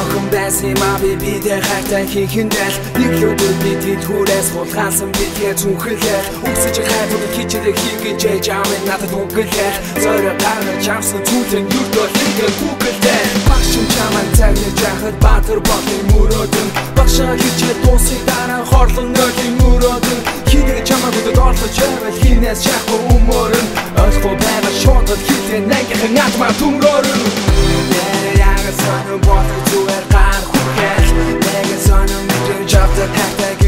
Halkım bensi mavi bir de herten kekinden Yıkıyordur biti tures kontransın bir diye tunkulker Uksici kaybolu kiçide hikince camin adı tunkulker Sarı parla çamsın tutun yurtta ligin kukulter Başım çaman terli cahır batır bakın muradın Başa yüce dosi dana hortlun nördün muradın Kidi çama gudu dortla çövet hines çak bu umurun Öz kol bana şortat kitin nenge hıngatma tumrorun Yeah Nega sanım bu hafta tuğer kan kuket Nega sanım bütün çapta tek tek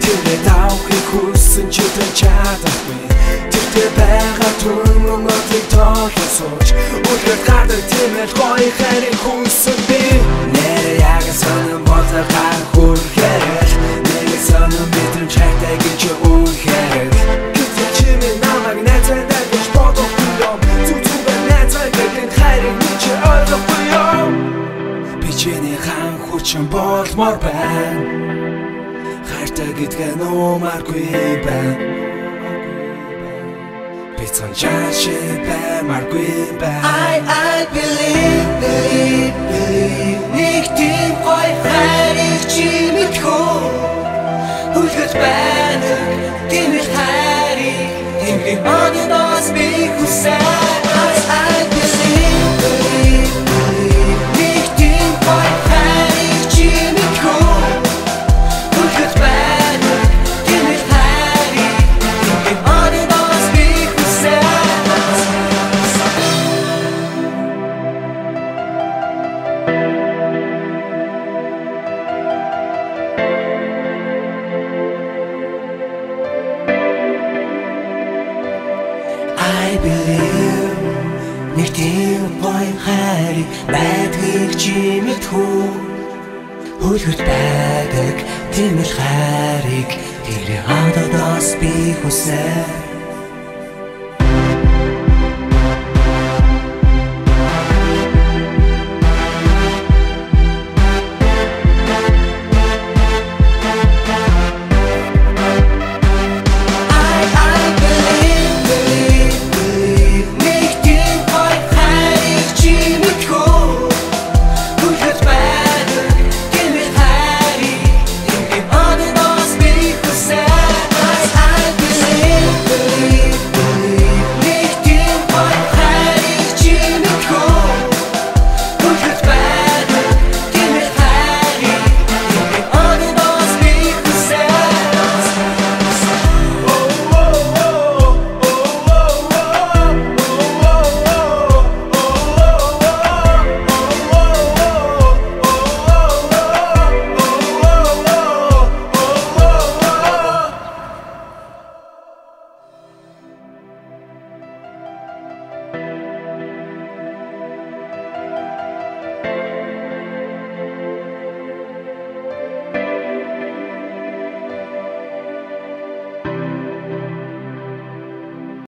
Tine dau che cursin ce te ceata qui Ti te pega tu nu mă te toche soci Urcă cardă tine coi heri cursin bi Nere iagă să ne botă car curhereș Nere să ne bitrin ce te ghice urhereș Cât e cine na magnete de ghici pot o cuiom Tu tu benețe că din heri nici altă cuiom Pe cine han hucem bort morben خەرتەگتکەنەوە مارکوێ بە پێچەند چاشێ بە مارگوێ بە نیکتیم خۆی خەریک چی بکۆ هوگت بەنە دیمی خەری هیمانی باز بی کوسەر نهتير باي خاري بعدك جيمي تخون هدود بعدك تلمش خارك تيري هذا ضاس بيك وسار